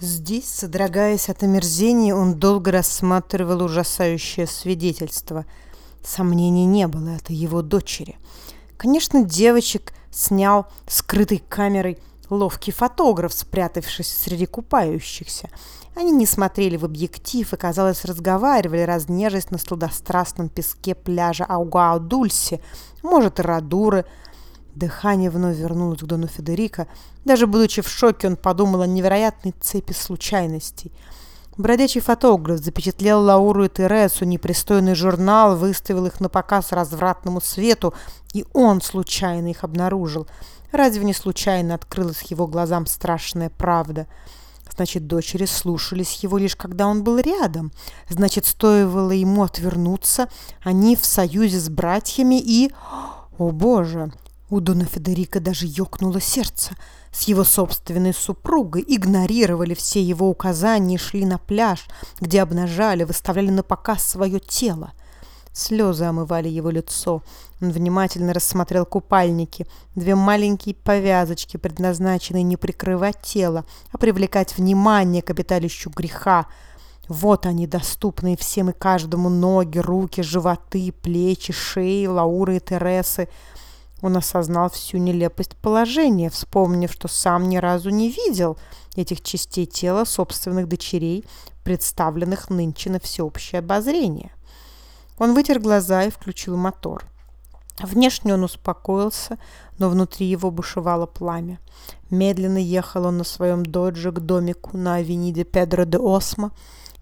Здесь, содрогаясь от омерзения, он долго рассматривал ужасающее свидетельство. Сомнений не было, это его дочери. Конечно, девочек снял скрытой камерой ловкий фотограф, спрятавшись среди купающихся. Они не смотрели в объектив и, казалось, разговаривали, разнежась на сладострастном песке пляжа Аугау-Дульси, может, и Радуры, Дыхание вновь вернулось к Дону Федерико. Даже будучи в шоке, он подумал о невероятной цепи случайностей. Бродячий фотограф запечатлел Лауру и Тересу, непристойный журнал выставил их на показ развратному свету, и он случайно их обнаружил. Разве не случайно открылась его глазам страшная правда? Значит, дочери слушались его лишь когда он был рядом. Значит, стоило ему отвернуться, они в союзе с братьями и... О боже! У Дона Федерико даже ёкнуло сердце. С его собственной супругой игнорировали все его указания и шли на пляж, где обнажали, выставляли на показ свое тело. Слезы омывали его лицо. Он внимательно рассмотрел купальники. Две маленькие повязочки, предназначенные не прикрывать тело, а привлекать внимание к обиталищу греха. Вот они, доступные всем и каждому ноги, руки, животы, плечи, шеи Лауры и Тересы – он осознал всю нелепость положения, вспомнив, что сам ни разу не видел этих частей тела собственных дочерей, представленных нынче на всеобщее обозрение. Он вытер глаза и включил мотор. Внешне он успокоился, но внутри его бушевало пламя. Медленно ехал он на своем додже к домику на авениде Педро де Осмо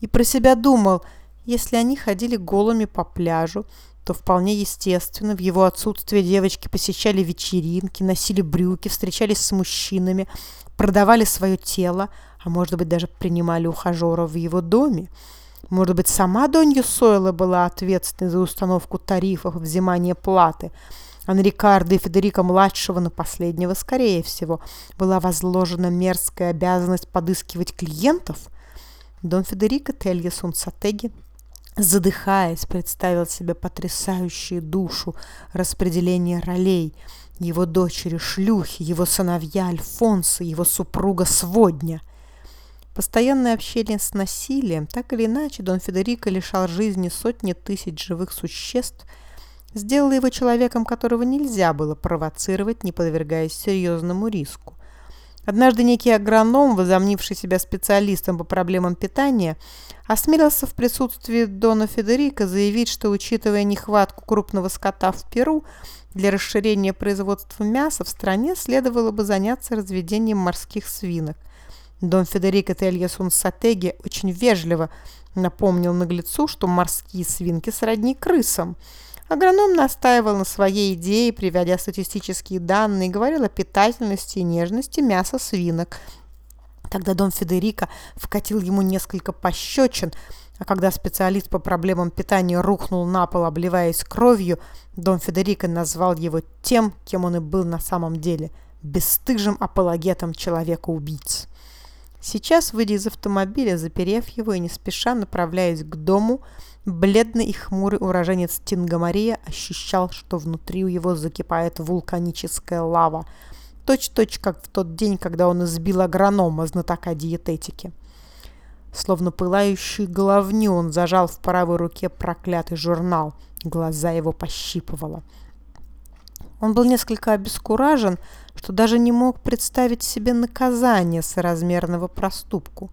и про себя думал, если они ходили голыми по пляжу, то вполне естественно в его отсутствие девочки посещали вечеринки, носили брюки, встречались с мужчинами, продавали свое тело, а может быть даже принимали ухажеров в его доме. Может быть, сама Донья Сойла была ответственной за установку тарифов и взимание платы, а на Рикардо и Федерико-младшего, на последнего, скорее всего, была возложена мерзкая обязанность подыскивать клиентов. Дон Федерико Телья Сунсатеги задыхаясь, представил себе потрясающую душу распределение ролей, его дочери шлюхи, его сыновья Альфонса, его супруга Сводня. Постоянное общение с насилием, так или иначе, Дон Федерико лишал жизни сотни тысяч живых существ, сделало его человеком, которого нельзя было провоцировать, не подвергаясь серьезному риску. Однажды некий агроном, возомнивший себя специалистом по проблемам питания, осмелился в присутствии Дона Федерико заявить, что, учитывая нехватку крупного скота в Перу, для расширения производства мяса в стране следовало бы заняться разведением морских свинок. Дон Федерико Телья Сунсатеги очень вежливо напомнил наглецу, что морские свинки сродни крысам – Агроном настаивал на своей идее, приводя статистические данные, говорил о питательности и нежности мяса свинок. Тогда Дон Федерико вкатил ему несколько пощечин, а когда специалист по проблемам питания рухнул на пол, обливаясь кровью, Дон Федерико назвал его тем, кем он и был на самом деле – бесстыжим апологетом человека-убийц. Сейчас, выйдя из автомобиля, заперев его и не спеша направляясь к дому – Бледный и хмурый уроженец Тингамария ощущал, что внутри у его закипает вулканическая лава, точь-точь как в тот день, когда он избил агронома, знатока диететики. Словно пылающий головню он зажал в правой руке проклятый журнал. Глаза его пощипывало. Он был несколько обескуражен, что даже не мог представить себе наказание соразмерного проступку.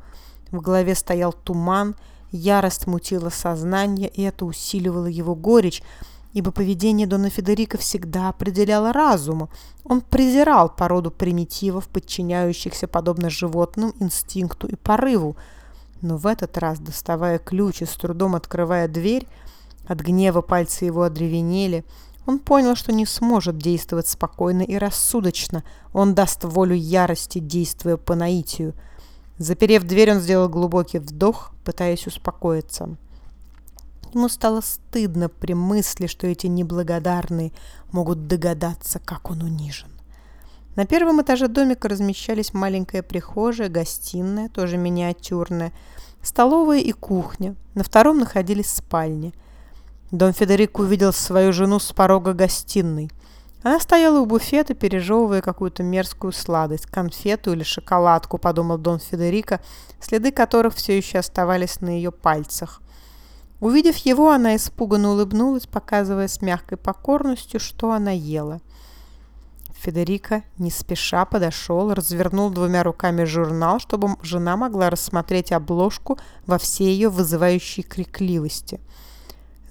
В голове стоял туман, Ярость мутила сознание, и это усиливало его горечь, ибо поведение Дона Федерико всегда определяло разуму. Он презирал породу примитивов, подчиняющихся, подобно животным, инстинкту и порыву. Но в этот раз, доставая ключ и с трудом открывая дверь, от гнева пальцы его одревенели, он понял, что не сможет действовать спокойно и рассудочно. Он даст волю ярости, действуя по наитию – Заперев дверь, он сделал глубокий вдох, пытаясь успокоиться. Ему стало стыдно при мысли, что эти неблагодарные могут догадаться, как он унижен. На первом этаже домика размещались маленькая прихожая, гостиная, тоже миниатюрная, столовая и кухня. На втором находились спальни. Дон Федерик увидел свою жену с порога гостиной. Она стояла у буфета, пережевывая какую-то мерзкую сладость, конфету или шоколадку, подумал Дон Федерико, следы которых все еще оставались на ее пальцах. Увидев его, она испуганно улыбнулась, показывая с мягкой покорностью, что она ела. Федерико не спеша подошел, развернул двумя руками журнал, чтобы жена могла рассмотреть обложку во всей ее вызывающей крикливости.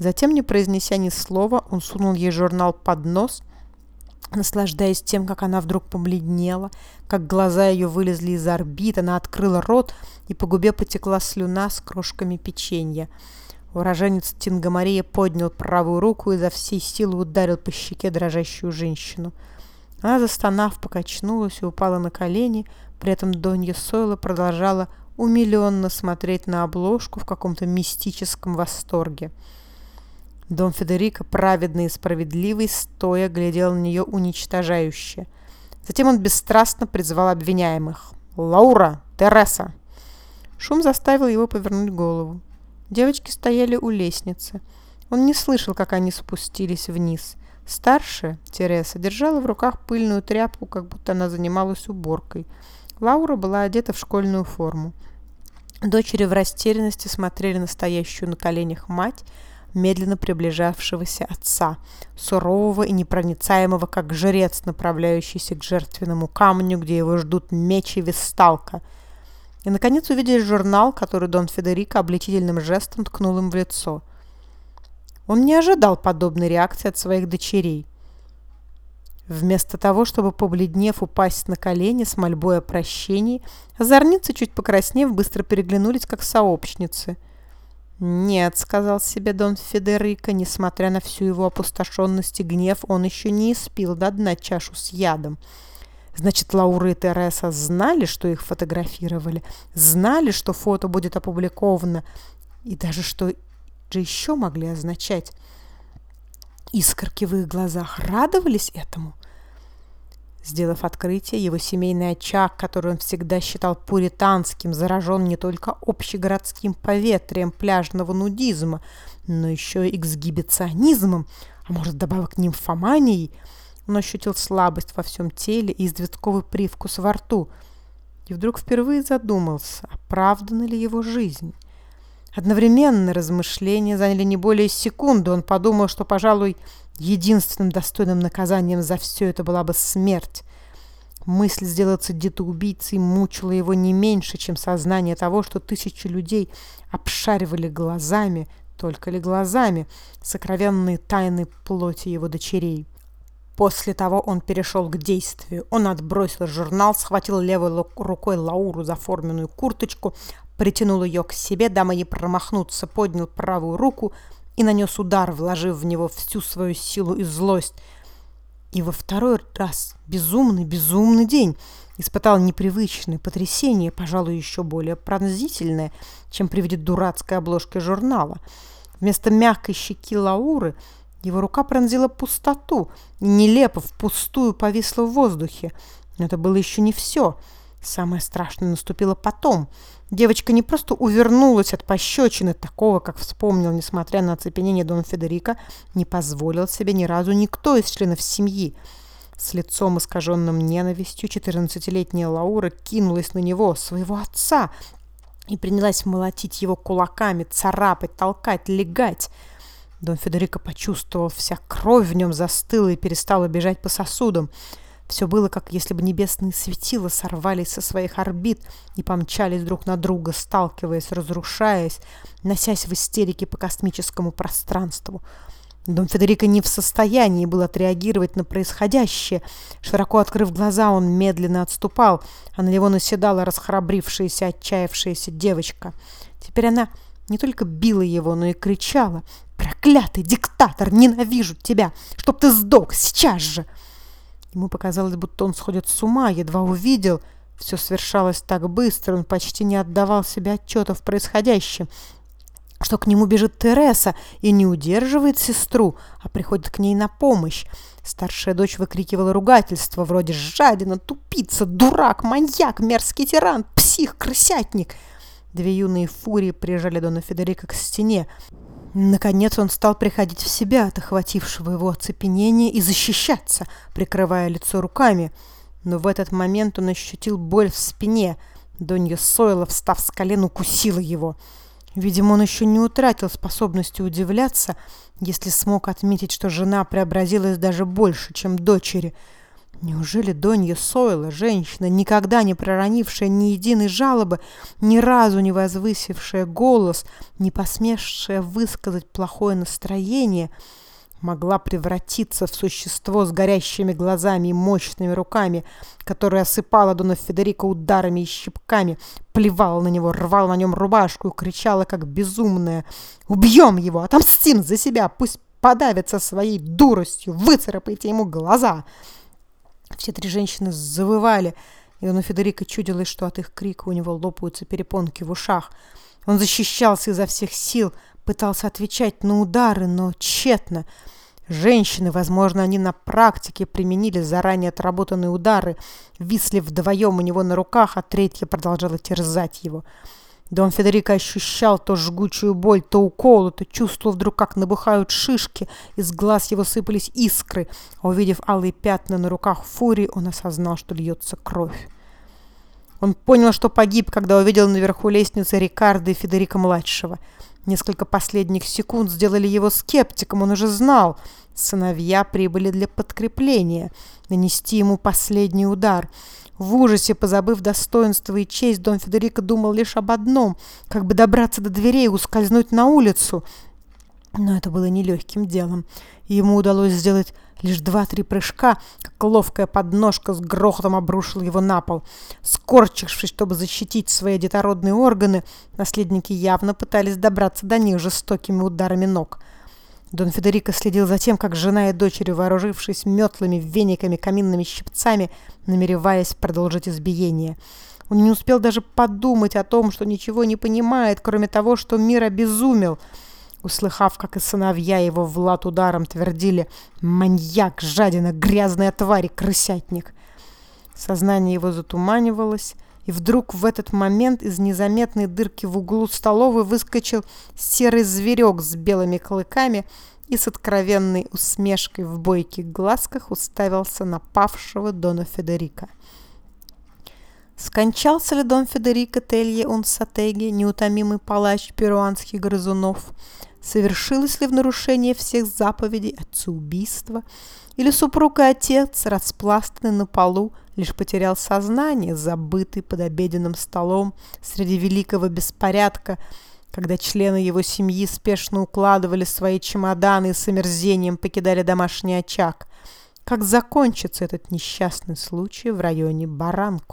Затем, не произнеся ни слова, он сунул ей журнал под нос, наслаждаясь тем, как она вдруг побледнела, как глаза ее вылезли из орбит, она открыла рот, и по губе потекла слюна с крошками печенья. Уроженец Тингамария поднял правую руку и за всей силы ударил по щеке дрожащую женщину. Она, застонав, покачнулась и упала на колени, при этом Донья Сойла продолжала умиленно смотреть на обложку в каком-то мистическом восторге. Дом Федерико, праведный и справедливый, стоя глядел на нее уничтожающе. Затем он бесстрастно призвал обвиняемых. «Лаура! Тереса!» Шум заставил его повернуть голову. Девочки стояли у лестницы. Он не слышал, как они спустились вниз. Старшая, Тереса, держала в руках пыльную тряпку, как будто она занималась уборкой. Лаура была одета в школьную форму. Дочери в растерянности смотрели на стоящую на коленях мать, медленно приближавшегося отца, сурового и непроницаемого, как жрец, направляющийся к жертвенному камню, где его ждут меч и весталка – и, наконец, увидели журнал, который Дон Федерико обличительным жестом ткнул им в лицо. Он не ожидал подобной реакции от своих дочерей. Вместо того, чтобы, побледнев, упасть на колени с мольбой о прощении, озорницы, чуть покраснев, быстро переглянулись, как сообщницы. «Нет», — сказал себе Дон Федерико, несмотря на всю его опустошенность и гнев, он еще не испил до дна чашу с ядом. Значит, Лаура и Тереса знали, что их фотографировали, знали, что фото будет опубликовано, и даже что же еще могли означать. Искорки в их глазах радовались этому. Сделав открытие, его семейный очаг, который он всегда считал пуританским, заражен не только общегородским поветрием пляжного нудизма, но еще и эксгибиционизмом, а может, добавок нимфоманией – он ощутил слабость во всем теле и известковый привкус во рту. И вдруг впервые задумался, оправдана ли его жизнь. Одновременно размышления заняли не более секунды. Он подумал, что, пожалуй, единственным достойным наказанием за все это была бы смерть. Мысль сделаться детоубийцей мучила его не меньше, чем сознание того, что тысячи людей обшаривали глазами, только ли глазами, сокровенные тайны плоти его дочерей. После того он перешел к действию. Он отбросил журнал, схватил левой рукой Лауру за форменную курточку, притянул ее к себе, дама не промахнуться, поднял правую руку и нанес удар, вложив в него всю свою силу и злость. И во второй раз безумный, безумный день испытал непривычное потрясение, пожалуй, еще более пронзительное, чем при виде дурацкой обложки журнала. Вместо мягкой щеки Лауры – его рука пронзила пустоту, нелепо, впустую повисла в воздухе. Но это было еще не все. Самое страшное наступило потом. Девочка не просто увернулась от пощечины, такого, как вспомнил, несмотря на оцепенение Дон Федерико, не позволил себе ни разу никто из членов семьи. С лицом искаженным ненавистью четырнадцатилетняя Лаура кинулась на него, своего отца, и принялась молотить его кулаками, царапать, толкать, легать. Дон Федерико почувствовал, вся кровь в нем застыла и перестала бежать по сосудам. Все было, как если бы небесные светила сорвались со своих орбит и помчались друг на друга, сталкиваясь, разрушаясь, носясь в истерике по космическому пространству. Дон Федерико не в состоянии был отреагировать на происходящее. Широко открыв глаза, он медленно отступал, а на него наседала расхрабрившаяся, отчаявшаяся девочка. Теперь она не только била его, но и кричала, «Проклятый диктатор! Ненавижу тебя! Чтоб ты сдох сейчас же!» Ему показалось, будто он сходит с ума, едва увидел. Все свершалось так быстро, он почти не отдавал себе отчета в происходящем, что к нему бежит Тереса и не удерживает сестру, а приходит к ней на помощь. Старшая дочь выкрикивала ругательство вроде «жадина», «тупица», «дурак», «маньяк», «мерзкий тиран», «псих», «крысятник». Две юные фурии прижали Дона Федерико к стене. Наконец он стал приходить в себя от охватившего его оцепенения и защищаться, прикрывая лицо руками. Но в этот момент он ощутил боль в спине. Донья Сойла, встав с колен, укусила его. Видимо, он еще не утратил способности удивляться, если смог отметить, что жена преобразилась даже больше, чем дочери – Неужели Донья Сойла, женщина, никогда не проронившая ни единой жалобы, ни разу не возвысившая голос, не посмевшая высказать плохое настроение, могла превратиться в существо с горящими глазами и мощными руками, которое осыпало Дона Федерико ударами и щипками, плевала на него, рвала на нем рубашку и кричала, как безумная «Убьем его! Отомстим за себя! Пусть подавится своей дуростью! Выцарапайте ему глаза!» Все три женщины завывали, и у Федерико чудилось, что от их крика у него лопаются перепонки в ушах. Он защищался изо всех сил, пытался отвечать на удары, но тщетно. Женщины, возможно, они на практике применили заранее отработанные удары, висли вдвоем у него на руках, а третья продолжала терзать его. Дон Федерико ощущал то жгучую боль, то уколы, то чувствовал вдруг, как набухают шишки, из глаз его сыпались искры, а увидев алые пятна на руках Фурии, он осознал, что льется кровь. Он понял, что погиб, когда увидел наверху лестницы Рикардо и Федерика-младшего. Несколько последних секунд сделали его скептиком, он уже знал. Сыновья прибыли для подкрепления, нанести ему последний удар — в ужасе, позабыв достоинство и честь, Дон Федерико думал лишь об одном – как бы добраться до дверей и ускользнуть на улицу. Но это было нелегким делом. Ему удалось сделать лишь два-три прыжка, как ловкая подножка с грохотом обрушила его на пол. Скорчившись, чтобы защитить свои детородные органы, наследники явно пытались добраться до них жестокими ударами ног – Дон Федерико следил за тем, как жена и дочери, вооружившись метлами, вениками, каминными щипцами, намереваясь продолжить избиение. Он не успел даже подумать о том, что ничего не понимает, кроме того, что мир обезумел. Услыхав, как и сыновья его Влад ударом твердили «Маньяк, жадина, грязная тварь, крысятник!» Сознание его затуманивалось, и вдруг в этот момент из незаметной дырки в углу столовой выскочил серый зверек с белыми клыками и с откровенной усмешкой в бойких глазках уставился на павшего Дона Федерика. Скончался ли Дон Федерико Телье Унсатеги, неутомимый палач перуанских грызунов? Совершилось ли в нарушении всех заповедей отцеубийства? Или супруг и отец, распластанный на полу, лишь потерял сознание, забытый под обеденным столом среди великого беспорядка, когда члены его семьи спешно укладывали свои чемоданы и с омерзением покидали домашний очаг. Как закончится этот несчастный случай в районе Баранку?